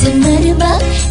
Semerbak